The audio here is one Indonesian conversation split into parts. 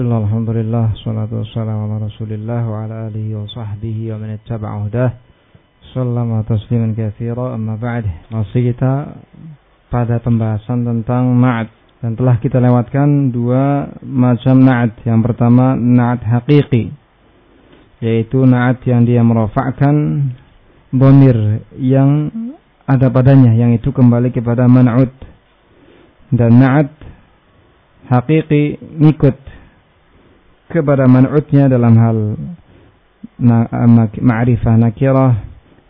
Bismillah, Alhamdulillah, salatu wassalamu ala rasulillah wa ala alihi wa sahbihi wa man ittaba'a hudah. Sallama tasliman kathira amma ba'd. Masih kita pada pembahasan tentang na'at Dan telah kita lewatkan dua macam na'at Yang pertama na'at haqiqi Yaitu na'at yang dia merofakkan Bomir yang ada padanya Yang itu kembali kepada man'ud. Dan na'at haqiqi ngikut kepada man'utnya dalam hal ma'rifah nakirah,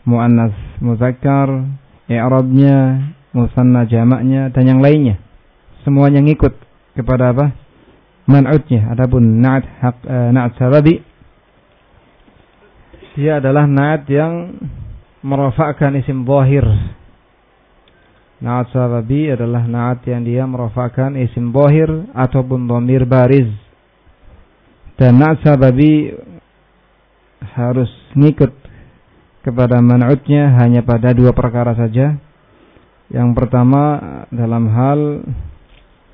muannas muzakkar, i'rabnya, musanna jamaknya dan yang lainnya. Semuanya ngikut kepada apa? Man'utnya. Adapun na'at haq uh, na'at sababi dia adalah na'at yang merafa'kan isim zahir. Na'at sababi adalah na'at yang dia merafa'kan isim zahir ataupun dhamir bariz dan na'at sababi harus ngikut kepada man'utnya hanya pada dua perkara saja. Yang pertama dalam hal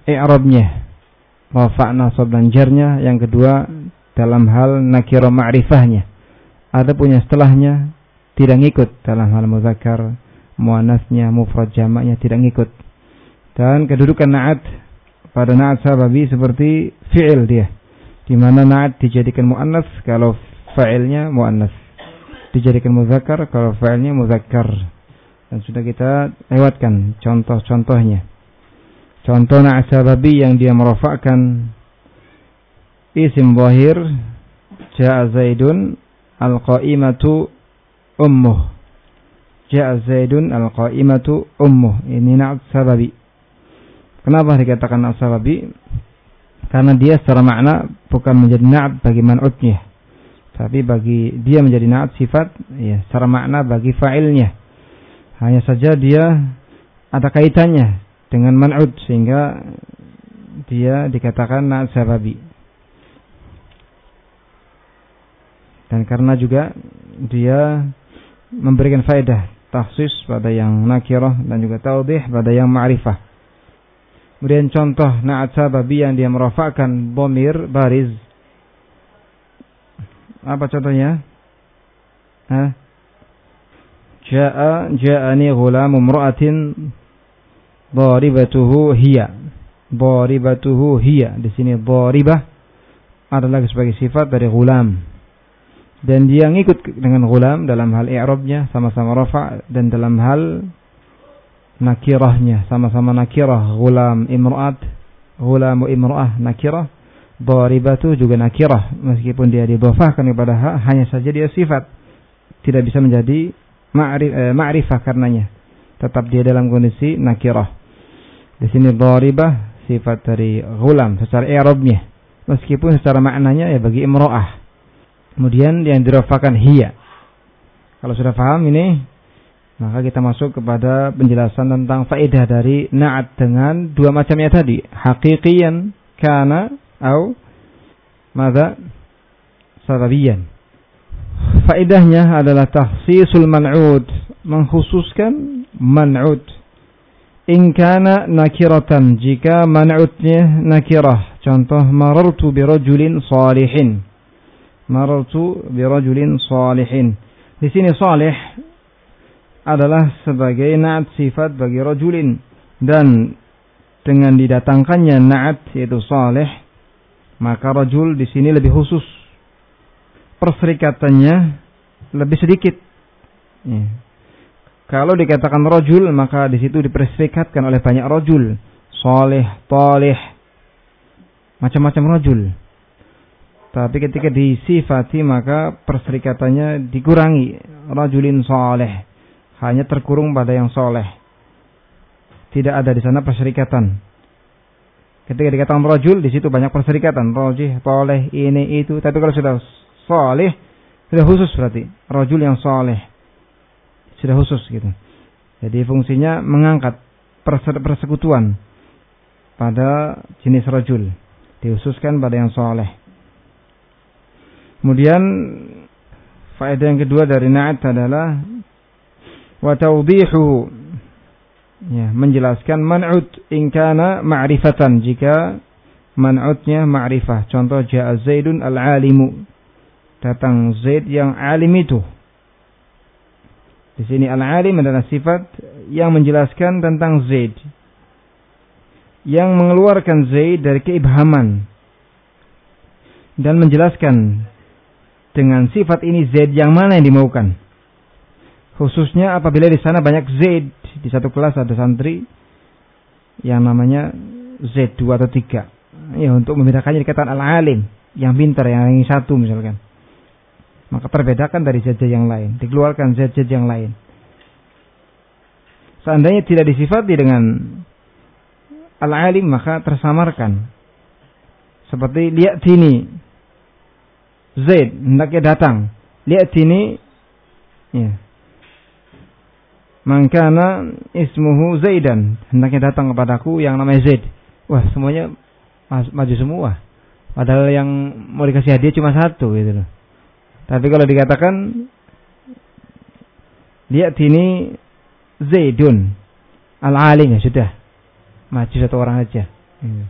i'rabnya, rafa' nasab dan jarnya. Yang kedua dalam hal nakira ma'rifahnya. Ada punya setelahnya tidak ngikut dalam hal muzakkar, muannasnya, mufrad jamaknya tidak ngikut. Dan kedudukan na'at pada na'at sababi seperti fi'il dia di mana na'at dijadikan muannas kalau fa'ilnya muannas. Dijadikan muzakkar kalau fa'ilnya muzakkar. Dan sudah kita lewatkan contoh-contohnya. Contoh na'at sababi yang dia merofakkan. Isim zahir ja'a zaidun al-qa'imatu ummuh. Ja'a zaidun al-qa'imatu ummuh. Ini na'at sababi. Kenapa dikatakan na'at sababi karena dia secara makna bukan menjadi na'at bagi man'utnya. Tapi bagi dia menjadi na'at sifat ya secara makna bagi fa'ilnya. Hanya saja dia ada kaitannya dengan man'ut sehingga dia dikatakan na'at sababi. Dan karena juga dia memberikan faedah taksis pada yang nakirah dan juga taudih pada yang ma'rifah Kemudian contoh na'at sababi yang dia merofakkan bomir bariz. Apa contohnya? Hah? Ja'a ja'ani ghulamu mra'atin daribatuhu hiya. Daribatuhu hiya. Di sini daribah adalah sebagai sifat dari gulam. Dan dia ngikut dengan gulam dalam hal i'rabnya sama-sama rafa dan dalam hal nakirahnya sama-sama nakirah. Gulam imra'at gulamu imra'ah nakirah. Daribatu juga nakirah meskipun dia didhafahkan kepada ha, hanya saja dia sifat. Tidak bisa menjadi eh, ma'rifah karenanya. Tetap dia dalam kondisi nakirah. Di sini daribah sifat dari gulam secara i'rabnya. Meskipun secara maknanya ya bagi imra'ah kemudian yang didhafahkan hiya. Kalau sudah paham ini maka kita masuk kepada penjelasan tentang faedah dari na'at dengan dua macamnya tadi. Hakikian kana atau mada sababiyan. Faedahnya adalah tahsisul man'ud, mengkhususkan man'ud. In kana nakiratan, jika man'udnya nakirah. Contoh, marartu birajulin salihin. Marartu birajulin salihin. Di sini salih adalah sebagai naat sifat bagi rajulin. Dan dengan didatangkannya naat yaitu saleh maka rajul di sini lebih khusus. Perserikatannya lebih sedikit. Ya. kalau dikatakan rajul maka di situ diperserikatkan oleh banyak rajul. Saleh talih macam-macam rajul. Tapi ketika disifati maka perserikatannya dikurangi. Rajulin saleh hanya terkurung pada yang soleh. Tidak ada di sana perserikatan. Ketika dikatakan rojul, di situ banyak perserikatan. Rojih, toleh, ini, itu. Tapi kalau sudah soleh, sudah khusus berarti. Rojul yang soleh. Sudah khusus gitu. Jadi fungsinya mengangkat persekutuan pada jenis rojul. Dihususkan pada yang soleh. Kemudian faedah yang kedua dari na'at adalah wa tawdihu ya menjelaskan man'ud in kana ma'rifatan jika man'utnya ma'rifah. Contoh ja'a Zaidun al-alimu. Datang Zaid yang alim itu. Di sini al-alim adalah sifat yang menjelaskan tentang Zaid. Yang mengeluarkan Zaid dari keibhaman. Dan menjelaskan dengan sifat ini Zaid yang mana yang dimaukan. Khususnya apabila di sana banyak Zaid. Di satu kelas ada santri yang namanya Z2 atau 3 ya untuk membedakannya dikatakan al-alim yang pintar yang ini satu misalkan. Maka terbedakan dari zat yang lain dikeluarkan zat-zat yang lain. Seandainya tidak disifati dengan al-alim maka tersamarkan. Seperti lihat sini Zaid hendaknya datang. Lihat sini ya Mangkana ismuhu Zaidan hendaknya datang kepadaku yang namanya Zaid. Wah, semuanya maju semua. Padahal yang mau dikasih hadiah cuma satu gitu loh. Tapi kalau dikatakan lihat ini Zaidun al-alim ya sudah. Maju satu orang aja. Hmm.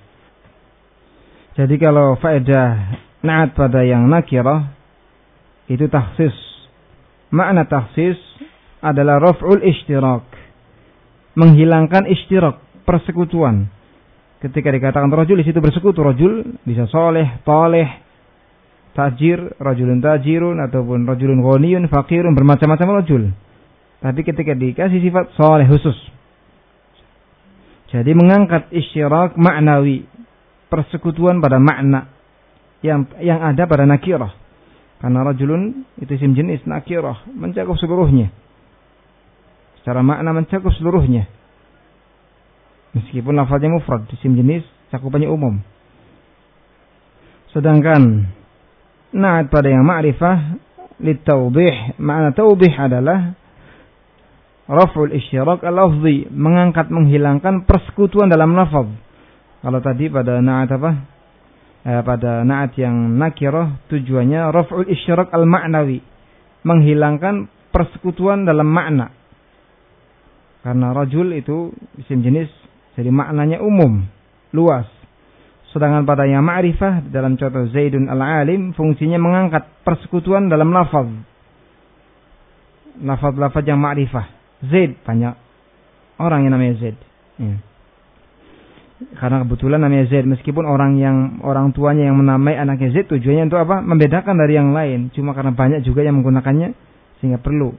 Jadi kalau faedah naat pada yang nakirah itu taksis. Makna taksis adalah raf'ul ishtirak. Menghilangkan ishtirak, persekutuan Ketika dikatakan rojul di situ bersekutu rojul bisa soleh, toleh, tajir, rojulun tajirun ataupun rojulun ghaniyun, fakirun bermacam-macam rojul. Tapi ketika dikasih sifat soleh khusus. Jadi mengangkat isyarak maknawi, persekutuan pada makna yang yang ada pada nakirah. Karena rajulun itu isim jenis nakirah, mencakup seluruhnya. Secara makna mencakup seluruhnya. Meskipun lafaznya mufrad, isim jenis cakupannya umum. Sedangkan naat pada yang ma'rifah litawdih, makna tawdih adalah raf'ul isyarak al-lafzi, mengangkat menghilangkan persekutuan dalam lafaz. Kalau tadi pada naat apa? Eh, pada naat yang nakirah tujuannya raf'ul isyarak al-ma'nawi, menghilangkan persekutuan dalam makna. Karena rajul itu isim jenis jadi maknanya umum, luas. Sedangkan pada yang ma'rifah dalam contoh Zaidun al-alim fungsinya mengangkat persekutuan dalam lafaz. Lafaz-lafaz yang ma'rifah. Zaid banyak orang yang namanya Zaid. Ya. Karena kebetulan namanya Zaid meskipun orang yang orang tuanya yang menamai anaknya Zaid tujuannya untuk apa? Membedakan dari yang lain. Cuma karena banyak juga yang menggunakannya sehingga perlu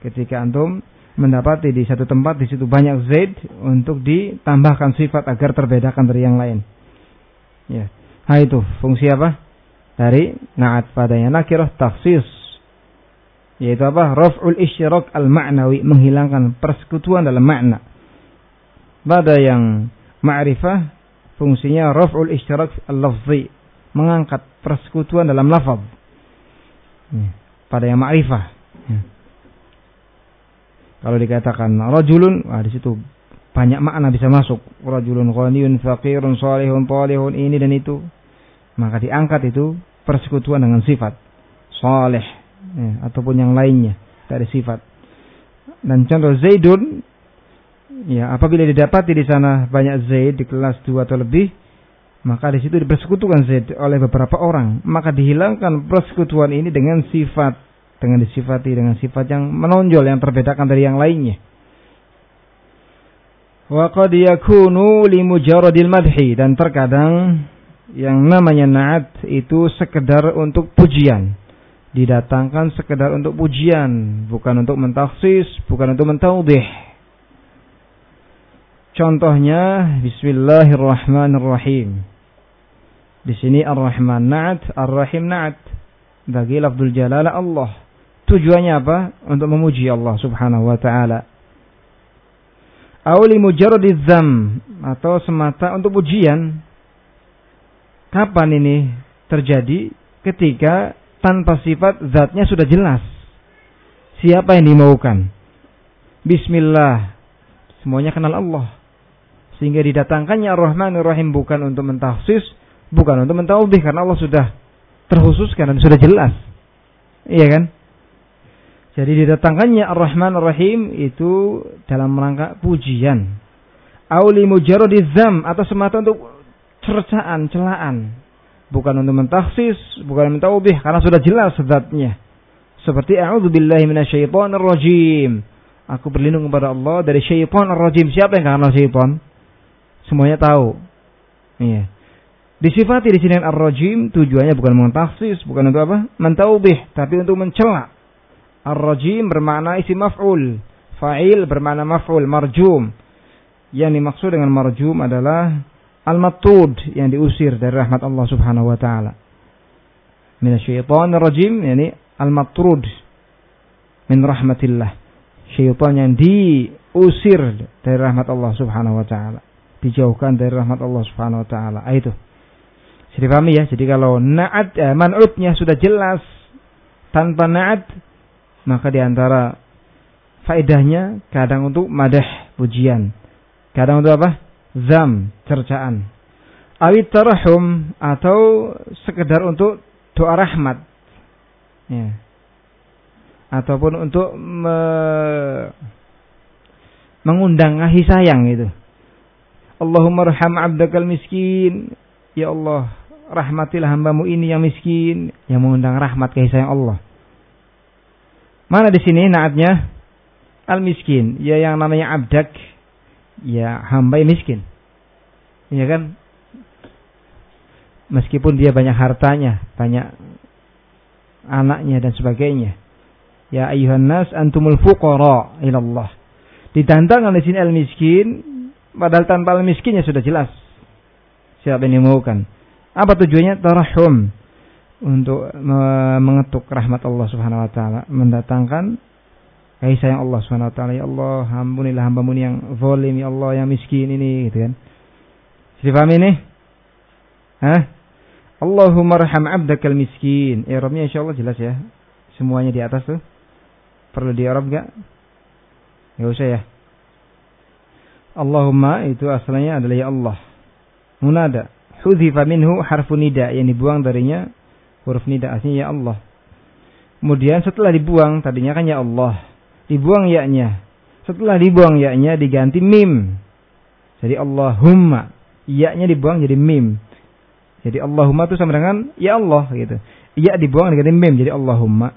ketika antum mendapati di satu tempat di situ banyak zaid untuk ditambahkan sifat agar terbedakan dari yang lain. Ya. Nah itu fungsi apa? Dari naat padanya nakirah taksis. Yaitu apa? Raf'ul isyarak al-ma'nawi. Menghilangkan persekutuan dalam makna. Pada yang ma'rifah fungsinya raf'ul isyarak al-lafzi. Mengangkat persekutuan dalam lafaz. Ya. Pada yang ma'rifah. Kalau dikatakan rajulun, wah di situ banyak makna bisa masuk. Rajulun ghaniyun, faqirun, salihun, talihun, ini dan itu. Maka diangkat itu persekutuan dengan sifat saleh ya, ataupun yang lainnya dari sifat. Dan contoh Zaidun ya apabila didapati di sana banyak Zaid di kelas 2 atau lebih maka di situ dipersekutukan Zaid oleh beberapa orang maka dihilangkan persekutuan ini dengan sifat dengan disifati dengan sifat yang menonjol yang terbedakan dari yang lainnya. Wa qad yakunu li mujarradil madhi dan terkadang yang namanya na'at itu sekedar untuk pujian. Didatangkan sekedar untuk pujian, bukan untuk mentaksis, bukan untuk mentaudih. Contohnya bismillahirrahmanirrahim. Di sini Ar-Rahman na'at, Ar-Rahim na'at. Bagi lafzul jalalah Allah. Tujuannya apa? Untuk memuji Allah Subhanahu wa taala. Auli mujarradidzam atau semata untuk pujian. Kapan ini terjadi? Ketika tanpa sifat zatnya sudah jelas. Siapa yang dimaukan? Bismillah. Semuanya kenal Allah. Sehingga didatangkannya Ar-Rahman Ar-Rahim bukan untuk mentahsis, bukan untuk mentaubih karena Allah sudah terkhususkan dan sudah jelas. Iya kan? Jadi didatangkannya Ar-Rahman Ar-Rahim itu dalam rangka pujian. Auli mujaradizam atau semata untuk cercaan, celaan. Bukan untuk mentaksis, bukan mentawbih karena sudah jelas zatnya. Seperti a'udzubillahi minasyaitonir rajim. Aku berlindung kepada Allah dari syaitan rajim. Siapa yang kenal syaitan? Semuanya tahu. Iya. Disifati di sini ar-rajim tujuannya bukan mentaksis, bukan untuk apa? Mentaubih, tapi untuk mencela. Ar-rajim bermakna isi maf'ul. Fa'il bermakna maf'ul, marjum. Yang dimaksud dengan marjum adalah al-matud yang diusir dari rahmat Allah Subhanahu wa taala. Minasyaitonir rajim yani al-matrud min rahmatillah. Syaitan yang diusir dari rahmat Allah Subhanahu wa taala. Dijauhkan dari rahmat Allah Subhanahu wa taala. Ah, itu. Jadi pahami ya. Jadi kalau na'at eh, sudah jelas tanpa na'at maka di antara faedahnya kadang untuk madah pujian. Kadang untuk apa? Zam, cercaan. Awit tarahum atau sekedar untuk doa rahmat ya. ataupun untuk me mengundang kasih sayang itu. Allahumma raham abdakal miskin. Ya Allah, rahmatilah hambamu ini yang miskin, yang mengundang rahmat kasih sayang Allah. Mana di sini naatnya? Al miskin, ya yang namanya abdak, ya hamba yang miskin. Ya kan? Meskipun dia banyak hartanya, banyak anaknya dan sebagainya. Ya ayuhan nas antumul fuqara ilallah. Ditantang oleh sini al-miskin, padahal tanpa al-miskinnya sudah jelas. Siapa yang dimaukan. Apa tujuannya? Tarahum. Untuk mengetuk rahmat Allah subhanahu wa ta'ala. Mendatangkan kasih sayang Allah subhanahu wa ta'ala. Ya Allah, ampunilah hambamu yang zalim. Ya Allah, yang miskin ini. Gitu kan. Jadi paham ini? Hah? Allahumma raham abdakal miskin. I'rabnya insya Allah jelas ya. Semuanya di atas tuh. Perlu di Arab gak? Gak usah ya. Allahumma itu asalnya adalah ya Allah. Munada. Hudhifa minhu harfu nida. Yang dibuang darinya huruf nida. Aslinya ya Allah. Kemudian setelah dibuang, tadinya kan ya Allah. Dibuang ya-nya. Setelah dibuang ya-nya diganti mim. Jadi Allahumma. Ya-nya dibuang jadi mim. Jadi Allahumma itu sama dengan ya Allah gitu. Ya dibuang dengan mim jadi Allahumma.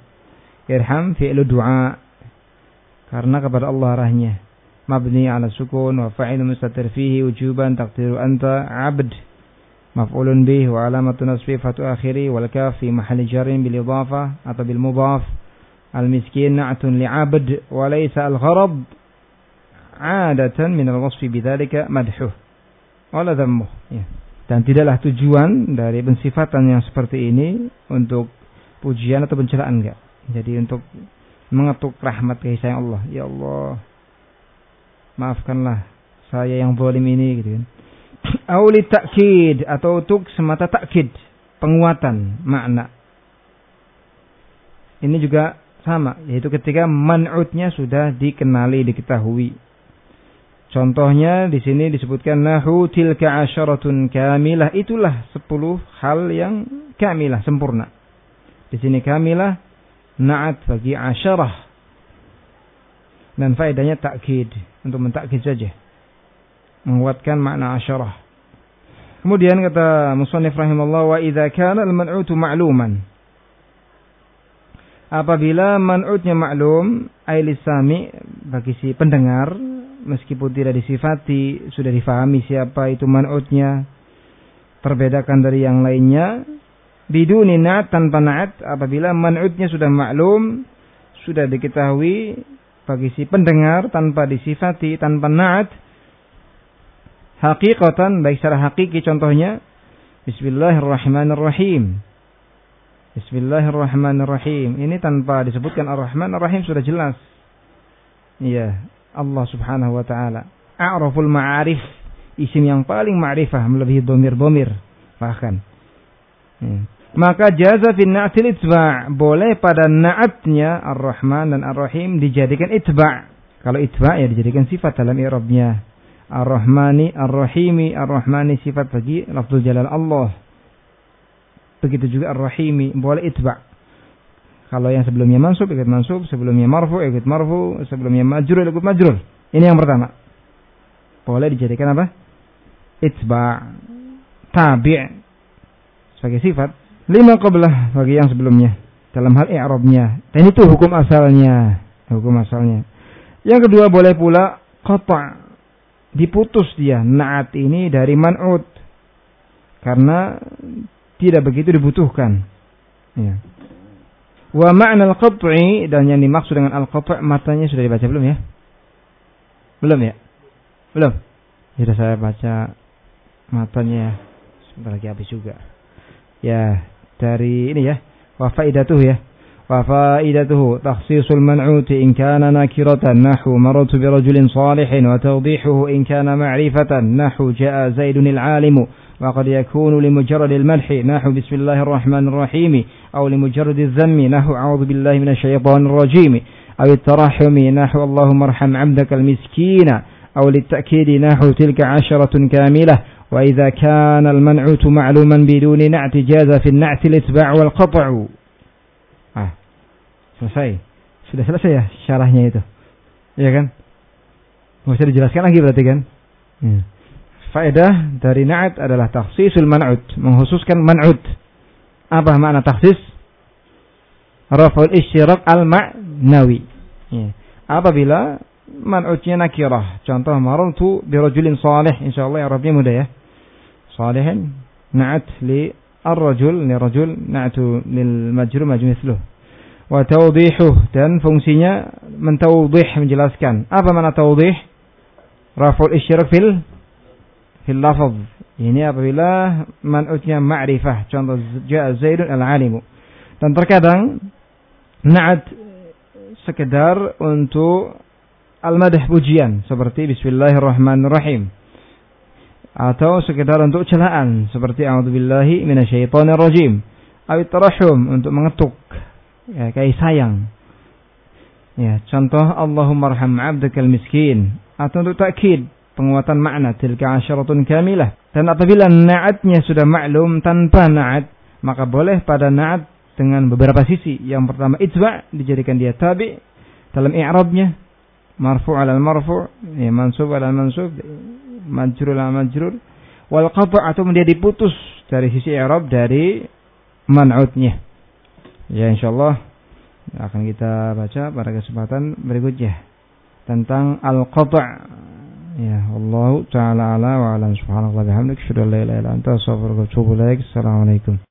Irham fi'lu du'a. Karena kepada Allah arahnya. Mabni ala sukun wa fa'ilu mustatir fihi wujuban taqdiru anta 'abd. Maf'ulun bih wa alamatu nasbi fatu akhiri wal kaf fi mahalli jarin bil idafa atau bil mudhaf. Al miskin na'tun li 'abd wa laysa al gharab 'adatan min. Dan tidaklah tujuan dari pensifatan yang seperti ini untuk pujian atau pencelaan enggak. Jadi untuk mengetuk rahmat kasih sayang Allah. Ya Allah, maafkanlah saya yang zalim ini gitu kan. Auli takkid atau untuk semata takkid, penguatan makna. Ini juga sama, yaitu ketika man'utnya sudah dikenali, diketahui. Contohnya di sini disebutkan nahu tilka asyaratun kamilah itulah sepuluh hal yang kamilah sempurna. Di sini kamilah naat bagi asyarah dan faedahnya takkid untuk mentakkid saja menguatkan makna asyarah. Kemudian kata musannif rahimallah wa idza kana al-man'utu ma'luman apabila man'utnya maklum ay lisami bagi si pendengar meskipun tidak disifati, sudah difahami siapa itu man'utnya, terbedakan dari yang lainnya, biduni na'at tanpa na'at, apabila man'utnya sudah maklum, sudah diketahui bagi si pendengar tanpa disifati, tanpa na'at, hakikatan, baik secara hakiki contohnya, Bismillahirrahmanirrahim. Bismillahirrahmanirrahim. Ini tanpa disebutkan Ar-Rahman Ar-Rahim sudah jelas. Iya, Allah Subhanahu wa taala. A'raful ma'arif, isim yang paling ma'rifah melebihi domir-domir bahkan. Hmm. Maka jaza fin na'til itba' boleh pada na'atnya Ar-Rahman dan Ar-Rahim dijadikan itba'. Kalau itba' ya dijadikan sifat dalam i'rabnya. Ar-Rahmani, Ar-Rahimi, Ar-Rahmani sifat bagi lafzul jalal Allah. Begitu juga Ar-Rahimi boleh itba'. Kalau yang sebelumnya mansub ikut mansub, sebelumnya marfu ikut marfu, sebelumnya majrur ikut majrur. Ini yang pertama. Boleh dijadikan apa? Itba. tabi' sebagai sifat lima qablah bagi yang sebelumnya dalam hal i'rabnya dan itu hukum asalnya hukum asalnya yang kedua boleh pula qata' diputus dia naat ini dari man'ud. Karena tidak begitu dibutuhkan. Ya. Wa ma'na al-qat'i dan yang dimaksud dengan al-qat' matanya sudah dibaca belum ya? Belum ya? Belum. Sudah saya baca matanya sebentar lagi habis juga. Ya dari ini ya. Wa faidatuhu ya man'uti in kana nakiratan nahu marartu bi rajulin salihin wa tawdihuhu in kana ma'rifatan nahu jaa zaidun al-alimu وقد يكون لمجرد المدح نحو بسم الله الرحمن الرحيم أو لمجرد الذم نحو أعوذ بالله من الشيطان الرجيم أو الترحم نحو اللهم ارحم عبدك المسكين أو للتأكيد نحو تلك عشرة كاملة. وإذا كان المنعوت معلوما بدون نعت جاز في النعت الإتباع والقطع. selesai sudah selesai ya syarahnya itu ya kan nggak usah dijelaskan lagi berarti kan hmm. faedah dari na'at adalah takhsisul man'ud menghususkan man'ud apa makna takhsis raful isyirak al-ma'nawi ya. apabila man'udnya nakirah contoh marartu birajulin salih insyaallah ya Rabbi mudah ya صالح نعت للرجل لرجل نعت للمجرور مجرور wa tawdihuh dan fungsinya mentawdih menjelaskan. Apa mana tawdih? Raful isyrak fil fil lafaz. Ini apabila man'utnya ma'rifah. Contoh ja'a Zaidun al alim Dan terkadang na'at sekedar untuk al madh pujian seperti bismillahirrahmanirrahim atau sekedar untuk celaan seperti a'udzubillahi minasyaitonirrajim atau tarahum untuk mengetuk ya kayak sayang. Ya contoh Allahumma arham 'abdakal miskin. Atau untuk takkid penguatan makna tilka asyaratun kamilah. Dan apabila na'atnya sudah maklum tanpa na'at maka boleh pada na'at dengan beberapa sisi. Yang pertama itba dijadikan dia tabi dalam i'rabnya. Marfu' ala marfu' ya mansub ala mansub majrur la majrur. Wal qata' atau dia diputus dari sisi i'rab dari man'utnya. Ya insyaallah akan kita baca pada kesempatan berikutnya tentang al qata' ya Allah taala ala wa ala subhanallahi bihamdihi asyhadu an la ilaha illa anta. Astaghfiruka wa atubu ilaik. Assalamualaikum